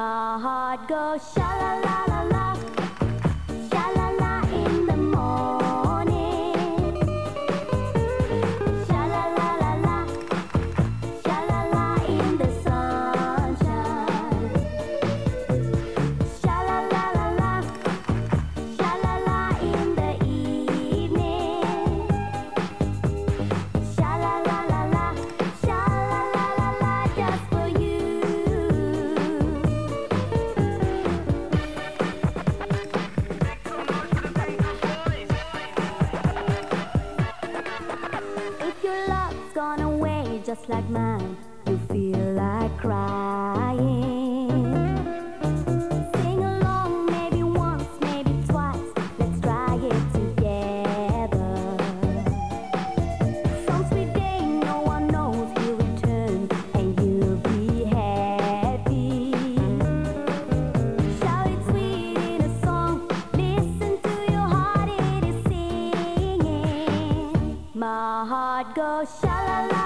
My heart goes sha la la. gone away just like mine. You feel like crying. heart goes sha la la.